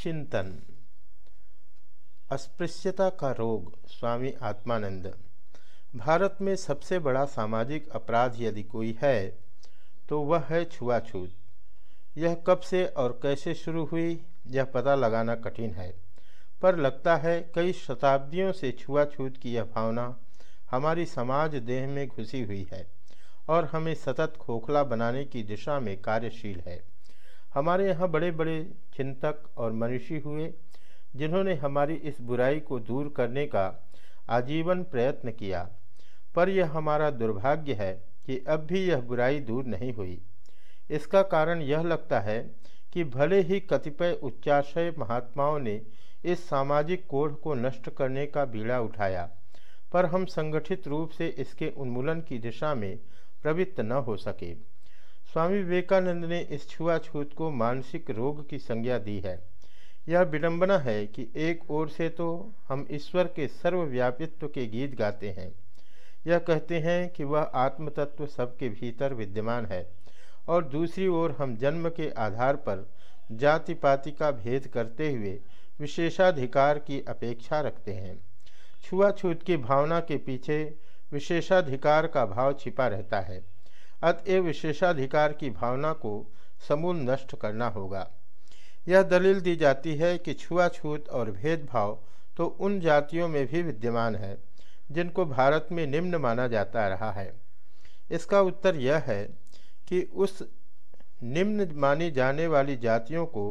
चिंतन। अस्पृश्यता का रोग, स्वामी आत्मानंद। भारत में सबसे बड़ा सामाजिक अपराध यदि कोई है तो वह है छुआछूत। यह कब से और कैसे शुरू हुई, यह पता लगाना कठिन है। पर लगता है कई शताब्दियों से छुआछूत की यह भावना हमारी समाज देह में घुसी हुई है और हमें सतत खोखला बनाने की दिशा में कार्यशील है। हमारे यहाँ बड़े बड़े चिंतक और मनुष्य हुए, जिन्होंने हमारी इस बुराई को दूर करने का आजीवन प्रयत्न किया। पर यह हमारा दुर्भाग्य है कि अब भी यह बुराई दूर नहीं हुई। इसका कारण यह लगता है कि भले ही कतिपय उच्चाशय महात्माओं ने इस सामाजिक कोढ़ को नष्ट करने का बीड़ा उठाया, पर हम संगठित रूप से इसके उन्मूलन की दिशा में प्रवृत्त न हो सके। स्वामी विवेकानंद ने इस छुआछूत को मानसिक रोग की संज्ञा दी है। यह विडंबना है कि एक ओर से तो हम ईश्वर के सर्वव्यापित्व के गीत गाते हैं। यह कहते हैं कि वह आत्मतत्व सबके भीतर विद्यमान है और दूसरी ओर हम जन्म के आधार पर जाति पाति का भेद करते हुए विशेषाधिकार की अपेक्षा रखते हैं। छुआछूत की भावना के पीछे विशेषाधिकार का भाव छिपा रहता है। अतएव विशेषाधिकार की भावना को समूल नष्ट करना होगा। यह दलील दी जाती है कि छुआछूत और भेदभाव तो उन जातियों में भी विद्यमान है, जिनको भारत में निम्न माना जाता रहा है। इसका उत्तर यह है कि उस निम्न मानी जाने वाली जातियों को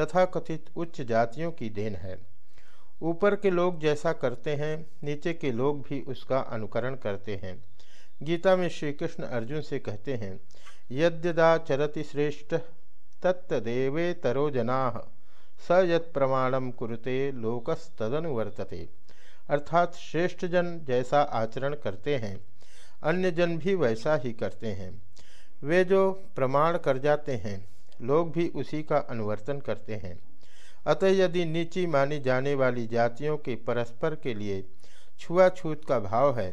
तथाकथित उच्च जातियों की देन है। ऊपर के लोग जैसा करते हैं, नीचे के लोग भी उसका अनुकरण करते हैं। गीता में श्री कृष्ण अर्जुन से कहते हैं, यद्यदा चरति श्रेष्ठ, तत्तदेवे तरो जना, स यत प्रमाणम कुरुते लोकस्तदनुवर्तते अर्थात श्रेष्ठ जन जैसा आचरण करते हैं अन्य जन भी वैसा ही करते हैं। वे जो प्रमाण कर जाते हैं, लोग भी उसी का अनुवर्तन करते हैं। अतः यदि नीची मानी जाने वाली जातियों के परस्पर के लिए छुआछूत का भाव है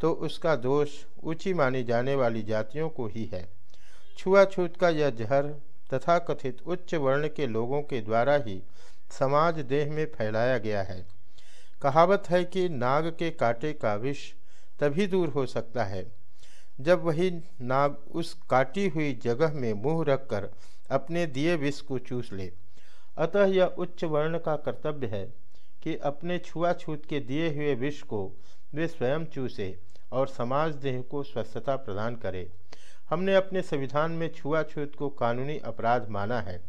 तो उसका दोष ऊँची मानी जाने वाली जातियों को ही है। छुआछूत का यह जहर तथा कथित उच्च वर्ण के लोगों के द्वारा ही समाज देह में फैलाया गया है। कहावत है कि नाग के कांटे का विष तभी दूर हो सकता है, जब वही नाग उस काटी हुई जगह में मुँह रखकर अपने दिए विष को चूस ले। अतः यह उच्च वर्ण का कर्तव्य है कि अपने छुआछूत के दिए हुए विष को वे स्वयं चूसे। और समाज देह को स्वस्थता प्रदान करे। हमने अपने संविधान में छुआछूत को कानूनी अपराध माना है,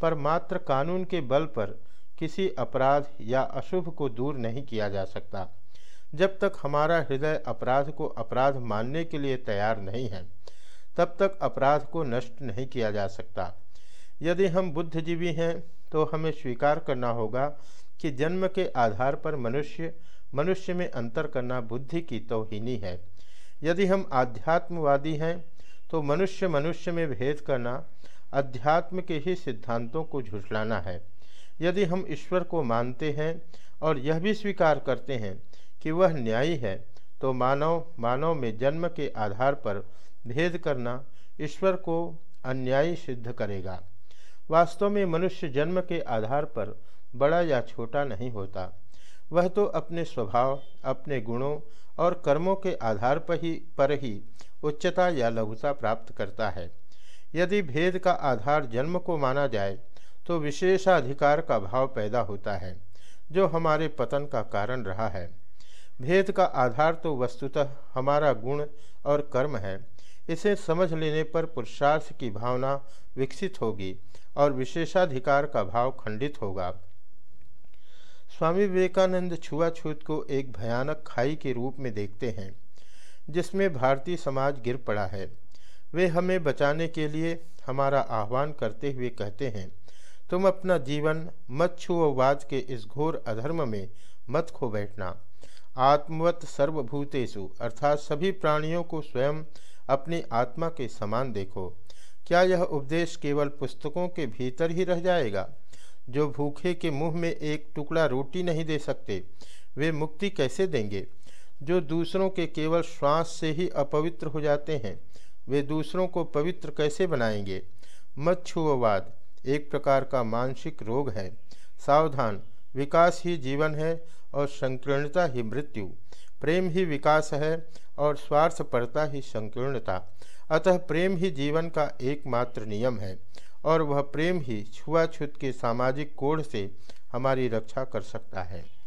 पर मात्र कानून के बल पर किसी अपराध या अशुभ को दूर नहीं किया जा सकता, जब तक हमारा हृदय अपराध को अपराध मानने के लिए तैयार नहीं है, तब तक अपराध को नष्ट नहीं किया जा सकता। यदि हम बुद्धिजीवी हैं तो हमें स्वीकार करना होगा कि जन्म के आधार पर मनुष्य मनुष्य में अंतर करना बुद्धि की तोहिनी है। यदि हम आध्यात्मवादी हैं तो मनुष्य मनुष्य में भेद करना, अध्यात्म के ही सिद्धांतों को झुठलाना है। यदि हम ईश्वर को मानते हैं और यह भी स्वीकार करते हैं कि वह न्यायी है तो मानव मानव में जन्म के आधार पर भेद करना ईश्वर को अन्यायी सिद्ध करेगा। वास्तव में मनुष्य जन्म के आधार पर बड़ा या छोटा नहीं होता। वह तो अपने स्वभाव, अपने गुणों और कर्मों के आधार पर ही पर ही उच्चता या लघुता प्राप्त करता है। यदि भेद का आधार जन्म को माना जाए तो विशेषाधिकार का भाव पैदा होता है, जो हमारे पतन का कारण रहा है। भेद का आधार तो वस्तुतः हमारा गुण और कर्म है। इसे समझ लेने पर पुरुषार्थ की भावना विकसित होगी और विशेषाधिकार का भाव खंडित होगा। स्वामी विवेकानंद छुआछूत को एक भयानक खाई के रूप में देखते हैं, जिसमें भारतीय समाज गिर पड़ा है। वे हमें बचाने के लिए हमारा आह्वान करते हुए कहते हैं, तुम अपना जीवन मत छुओवाद के इस घोर अधर्म में मत खो बैठना। आत्मवत सर्वभूतेषु, अर्थात सभी प्राणियों को स्वयं अपनी आत्मा के समान देखो। क्या यह उपदेश केवल पुस्तकों के भीतर ही रह जाएगा? जो भूखे के मुँह में एक टुकड़ा रोटी नहीं दे सकते, वे मुक्ति कैसे देंगे? जो दूसरों के केवल श्वास से ही अपवित्र हो जाते हैं, वे दूसरों को पवित्र कैसे बनाएँगे? मत छुओवाद एक प्रकार का मानसिक रोग है। सावधान, विकास ही जीवन है और संकीर्णता ही मृत्यु। प्रेम ही विकास है और स्वार्थपरता ही संकीर्णता। अतः प्रेम ही जीवन का एकमात्र नियम है। और वह प्रेम ही छुआछूत के सामाजिक कोढ़ से हमारी रक्षा कर सकता है।